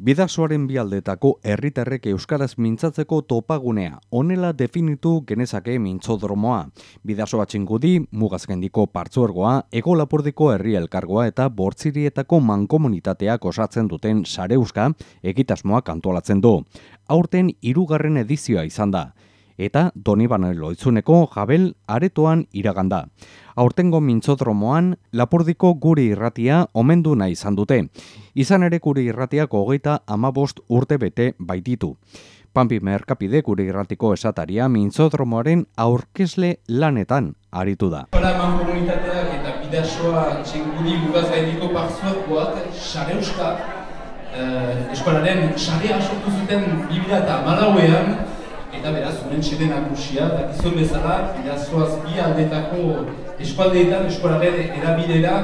Bidasoaren bialdetako herritarrek euskaraz mintzatzeko topagunea, honela definitu genezake mintzodromoa. Bidasoa txingudi, mugazkendiko partzuergoa, ego lapordiko herri elkargoa eta bortzirietako mankomunitateak osatzen duten sare euska egitasmoa kantualatzen du. Aurten hirugarren edizioa izan da eta Donibane Loitzuneko jabel aretoan iraganda. Aurtengo mintzodromoan, Lapordiko guri irratia omendu nahi izan dute. Izan ere guri irratiak hogeita amabost urte bete baititu. Pampi Merkapide guri irratiko esataria mintzodromoaren aurkesle lanetan aritu da. Hola, eman komunitateak eta bidasoa txingudi gugaz gaindiko partzuak guak, sare euska, eh, eskolaren sarea sortu zuten biblia eta malauean, eta beraz, honen txeden akusia, eta gizon bezala, bidazoaz bi aldetako eskualdeetan eskolaren erabilera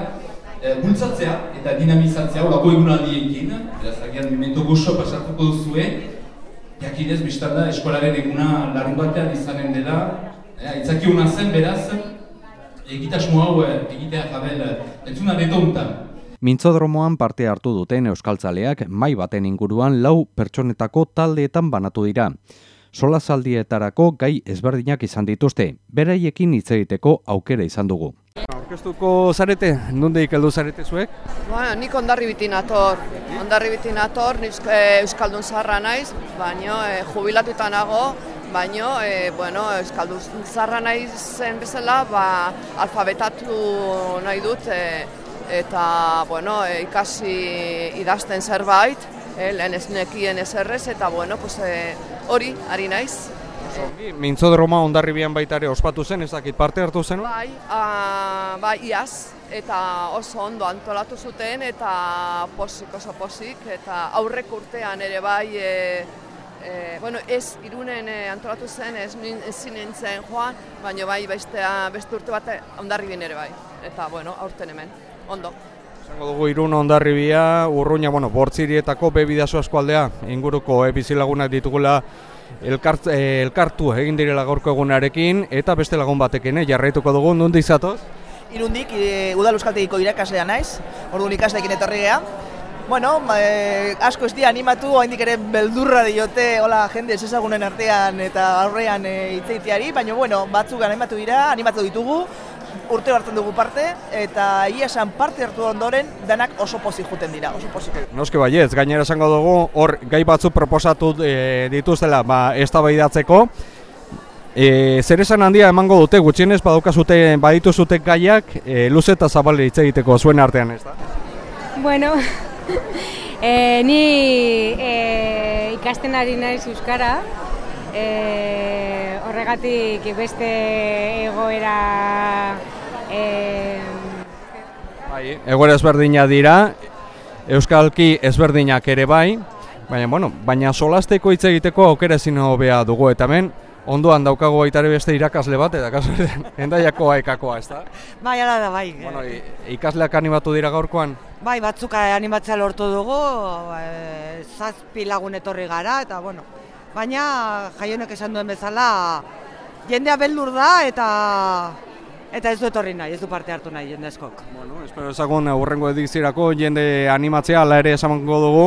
e, bultzatzea eta dinamizatzea horako egun aldiekin, beraz, agian memento goxo pasatuko duzue, jakinez, biztan da, eskolaren eguna larun batean izanen dela, e, aitzaki hona zen, beraz, egitasmo hau e, egitea jabel entzuna detontan. Mintzodromoan parte hartu duten euskaltzaleak mai baten inguruan lau pertsonetako taldeetan banatu dira solazaldietarako gai ezberdinak izan dituzte, beraiekin hitz egiteko aukera izan dugu. Aurkeztuko zarete, nonde ikaldu zarete zuek? Bueno, nik ondarri biti nator, ondarri biti nator, eh, Euskaldun zarra naiz, baino e, jubilatuta nago, baino, e, bueno, Euskaldun zarra naiz zen bezala, ba, alfabetatu nahi dut, eta, bueno, ikasi idazten zerbait, eh, lehen ez nekien ez errez, eta bueno, pues, eh, hori, ari naiz. Mintzodroma ondarribian baita ere ospatu zen, ezakit parte hartu zen? Bai, a, bai, iaz, eta oso ondo antolatu zuten, eta posik, oso posik, eta aurrek urtean ere bai, e, e, bueno, ez irunen e, antolatu zen, ez, ez nintzen joan, baina bai beste, beste urte bat ondarribien ere bai, eta bueno, aurten hemen, ondo. Dugu irun ondarribia, urruña, bueno, bortzirietako bebidazo eskualdea, inguruko ebizilagunak ditugula elkart, eh, elkartu egin direla gaurko egunarekin, eta beste lagun batekin, eh, jarraituko dugu, nundi izatoz? Irundik, e, udal euskaltegiko irakaslea naiz, orduan ikasleekin etorri geha. Bueno, e, asko ez di animatu, haindik ere beldurra diote, hola, jende ez ezagunen artean eta aurrean e, baina bueno, batzuk animatu dira, animatu ditugu, urte hartzen dugu parte eta egia esan parte hartu ondoren denak oso pozik juten dira, oso pozik. Noske baietz, gainera esango dugu hor gai batzu proposatu e, dituztela ba eztabaidatzeko. E, zer esan handia emango dute gutxienez badauka zute baditu zute gaiak e, luze eta zabale hitz egiteko zuen artean, ez da? Bueno, e, ni e, ikasten ari naiz euskara, e, horregatik beste egoera e... bai, egoera ezberdina dira euskalki ezberdinak ere bai baina bueno, baina solasteko hitz egiteko aukera ezin hobea dugu eta hemen ondoan daukago baita ere beste irakasle bat eta kasu endaiakoa ekakoa, ezta? Bai, ala da, bai. Bueno, ikasleak animatu dira gaurkoan? Bai, batzuk animatzea lortu dugu, e, zazpi lagun etorri gara, eta bueno, baina jaionek esan duen bezala jendea beldur da eta eta ez du etorri nahi, ez du parte hartu nahi jende eskok. Bueno, espero ezagun urrengo edizirako jende animatzea ala ere esamango dugu,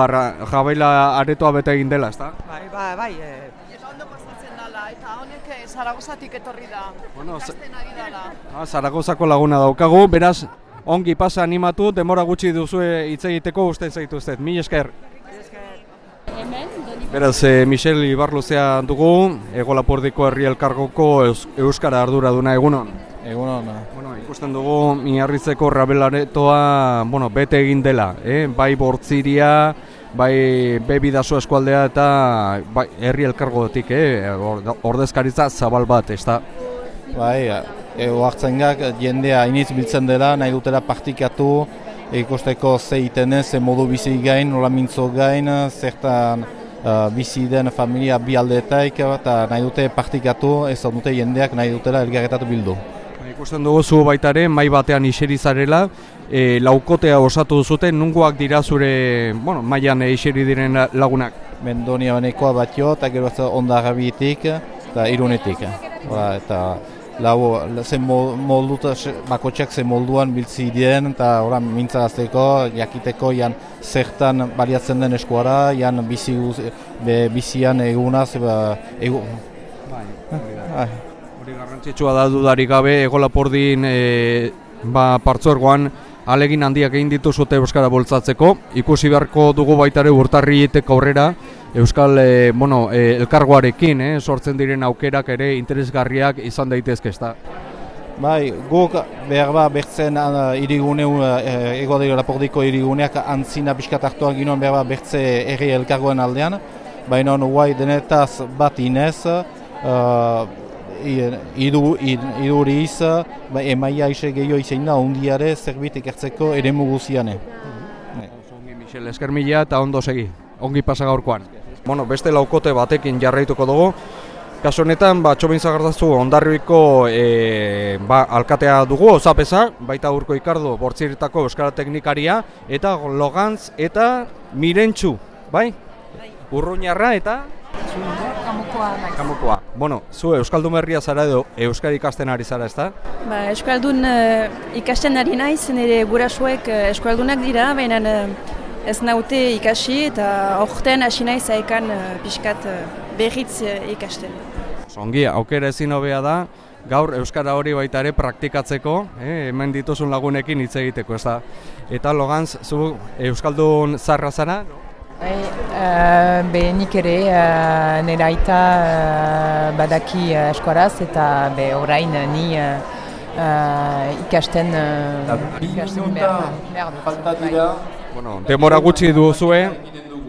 barra jabaila aretoa bete egin dela, ezta? Bai, bai, bai. E... Eta ondo pasatzen dela, eta honek eh, Zaragozatik etorri da, bueno, ikasten ari dela. Ah, Zaragozako laguna daukagu, beraz, ongi pasa animatu, demora gutxi duzu hitz egiteko uste zaituztet. Mi esker. Beraz, e, Michel Ibarluzea dugu, Ego Lapordiko Herri Elkargoko Euskara ardura duna egunon. Egunon. Bueno, ikusten dugu, miarritzeko rabelaretoa bueno, bete egin dela, eh? bai bortziria, bai bebidazo eskualdea eta bai, herri elkargotik, eh? ordezkaritza zabal bat, ez da? Bai, e, oartzen gak, jendea iniz biltzen dela, nahi dutela partikatu, ikusteko ze itenez, ze modu bizi gain, nola mintzo gain, zertan uh, bizi den familia bi aldeetaik eta nahi dute partikatu, ez dute jendeak nahi dutela elgarretatu bildu. Ikusten dugu zu baitare, mai batean iseri zarela, e, laukotea osatu zuten, nungoak dira zure bueno, maian iseri diren lagunak? Mendonia banekoa bat jo, eta gero ez ondarrabitik eta irunetik. Ba, eta lau, ze molduta, bakotxak ze molduan biltzi dien, eta ora mintzarazteko, jakiteko, jan zertan baliatzen den eskuara, jan bizi, be, bizian egunaz, ba, egu... Bai, bai. Hori garrantzitsua da dudarik gabe, egolapordin e, ba, partzorgoan, alegin handiak egin dituzute Euskara boltzatzeko, ikusi beharko dugu baitare urtarri aurrera, Euskal e, bueno, e, elkargoarekin eh, sortzen diren aukerak ere interesgarriak izan daitezke ezta. Bai, guk behar ba bertzen uh, irigune, uh, ego da lapordiko iriguneak antzina pixkat hartuak ginoen behar ba bertze erri elkargoen aldean, baina guai denetaz bat inez, uh, idu, iduri iz, ba, emaia ise gehiago izain da, ondiare zerbit ekertzeko ere muguziane. Ongi Michel, esker mila eta ondo segi, ongi pasa gaurkoan. Bueno, beste laukote batekin jarraituko dugu. Kaso honetan, ba, txobin zagartazu ondarribiko e, ba, alkatea dugu, osapesa, baita urko ikardo, bortziritako euskara teknikaria, eta logantz eta mirentxu, bai? Urruñarra eta... Kamukoa naiz. Kamukoa. Bueno, zu Euskaldun berria zara edo Euskari ikasten ari zara, ezta? Ba, Euskaldun uh, ikasten ari naiz, nire gurasuek uh, Euskaldunak dira, baina uh, ez naute ikasi eta orten hasi naiz haekan uh, pixkat uh, berriz uh, ikasten. Zongi, aukera ezin hobea da, gaur Euskara hori baita ere praktikatzeko, eh, hemen dituzun lagunekin hitz egiteko, ez da. Eta logantz, zu Euskaldun zarra zara? Bai, uh, be nik ere uh, nire aita uh, badaki uh, eskuaraz eta be orain uh, ni uh, uh, ikasten uh, ikasten behar, behar dut. Bai. Bueno, demora gutxi duzue,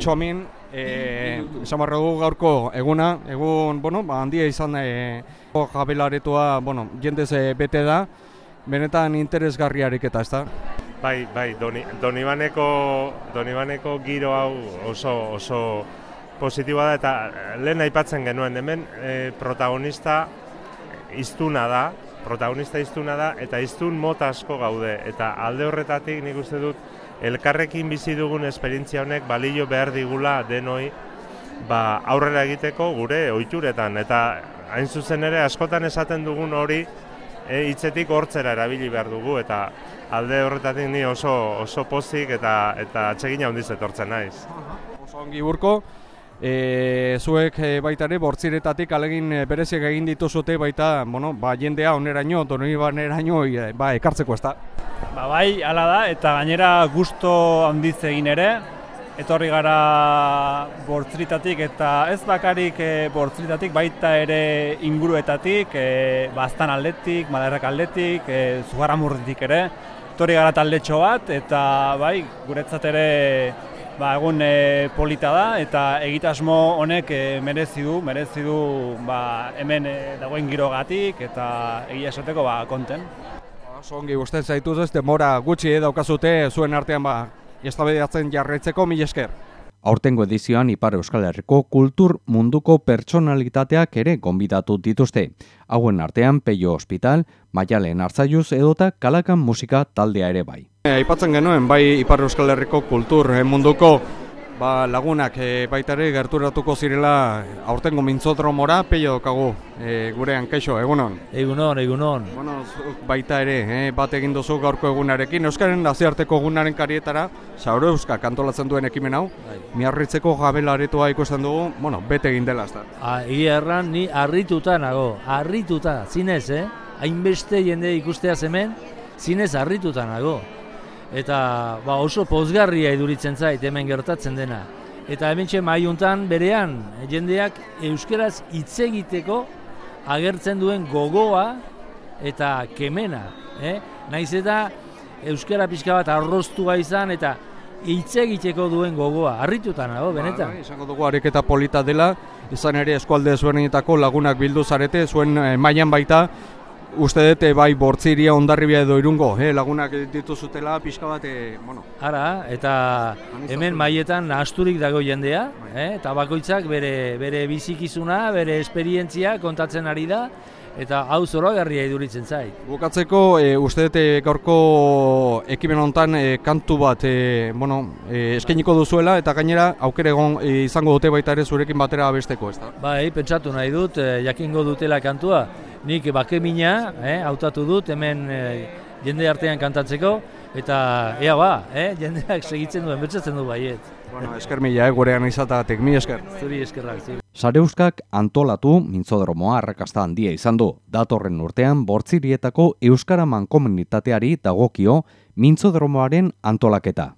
txomin, eh, esan barra dugu gaurko eguna, egun, bueno, ba, handia izan e, jabelaretua, bueno, jendez e, bete da, benetan interesgarriarik eta ez da? Bai, bai, Doni, Donibaneko, Donibaneko giro hau oso, oso positiboa da eta lehen aipatzen genuen hemen e, protagonista iztuna da, protagonista iztuna da eta iztun mota asko gaude. Eta alde horretatik nik uste dut elkarrekin bizi dugun esperientzia honek balio behar digula denoi ba, aurrera egiteko gure ohituretan. Eta hain zuzen ere askotan esaten dugun hori e, hitzetik hortzera erabili behar dugu eta alde horretatik ni oso oso pozik eta eta atsegina handiz etortzen naiz. Oso ongi burko, e, zuek e, baita ere bortziretatik alegin e, bereziak egin dituzute baita, bueno, ba jendea oneraino, doni baneraino e, ba ekartzeko ezta. Ba bai, hala da eta gainera gusto handiz egin ere etorri gara bortziritatik eta ez bakarik e, bortziritatik baita ere inguruetatik, e, bastan aldetik, malerrak aldetik, e, zugarramurditik ere, etorri gara taldetxo bat, eta bai, guretzat ere ba, egun e, polita da, eta egitasmo honek e, merezi du, merezi du ba, hemen e, dagoen girogatik, eta egia esateko ba, konten. Zongi, ba, uste zaitu ez, demora gutxi daukazute zuen artean ba, estabediatzen jarraitzeko mil esker. Aurtengo edizioan Ipar Euskal Herriko kultur munduko pertsonalitateak ere gonbidatu dituzte. Hauen artean Peio Hospital, Maialen Artzaiuz edota Kalakan Musika taldea ere bai. Aipatzen genuen bai Ipar Euskal Herriko kultur munduko ba, lagunak e, baita ere gerturatuko zirela aurtengo mintzodromora, peio dokagu e, gurean, kaixo, egunon? Egunon, egunon. Bueno, baita ere, e, bat egin duzu gaurko egunarekin, Euskaren naziarteko egunaren karietara, Sauro Euska kantolatzen duen ekimen hau, bai. miarritzeko gabela aretoa ikusten dugu, bueno, bete egin dela, ez da? Erran, ni harrituta nago, harrituta, zinez, eh? Hainbeste jende ikustea hemen, zinez harrituta nago eta ba, oso pozgarria iduritzen zait hemen gertatzen dena. Eta hemen maiuntan berean jendeak euskeraz hitz egiteko agertzen duen gogoa eta kemena. Eh? Naiz eta euskara pixka bat arrostua izan eta hitz egiteko duen gogoa. Arrituta nago, benetan. Ba, izango dugu ariketa polita dela, izan ere eskualde zuenetako lagunak bildu zarete, zuen eh, mailan baita, uste dut eh, bai bortziria ondarribia edo irungo, eh, lagunak dituzutela pixka bat, eh, bueno. Ara, eta hemen maietan asturik dago jendea, bai. eh, eta bakoitzak bere, bere bizikizuna, bere esperientzia kontatzen ari da, eta hau zoroa garria iduritzen zait. Bukatzeko, e, uste dut eh, gaurko ekimen honetan kantu bat e, bueno, e, eskainiko duzuela, eta gainera aukere egon izango dute baita ere zurekin batera besteko, ez da? Bai, pentsatu nahi dut, jakingo dutela kantua, nik bakemina, eh, hautatu dut hemen eh, jende artean kantatzeko, eta ea ba, eh, jendeak segitzen duen, betzatzen du baiet. Bueno, esker mila, eh, gurean izatagatik, mi esker. Zuri eskerrak, zuri. Sareuskak antolatu mintzodromoa arrakasta handia izan du. Datorren urtean bortzirietako Euskara Mankomunitateari dagokio mintzodromoaren antolaketa.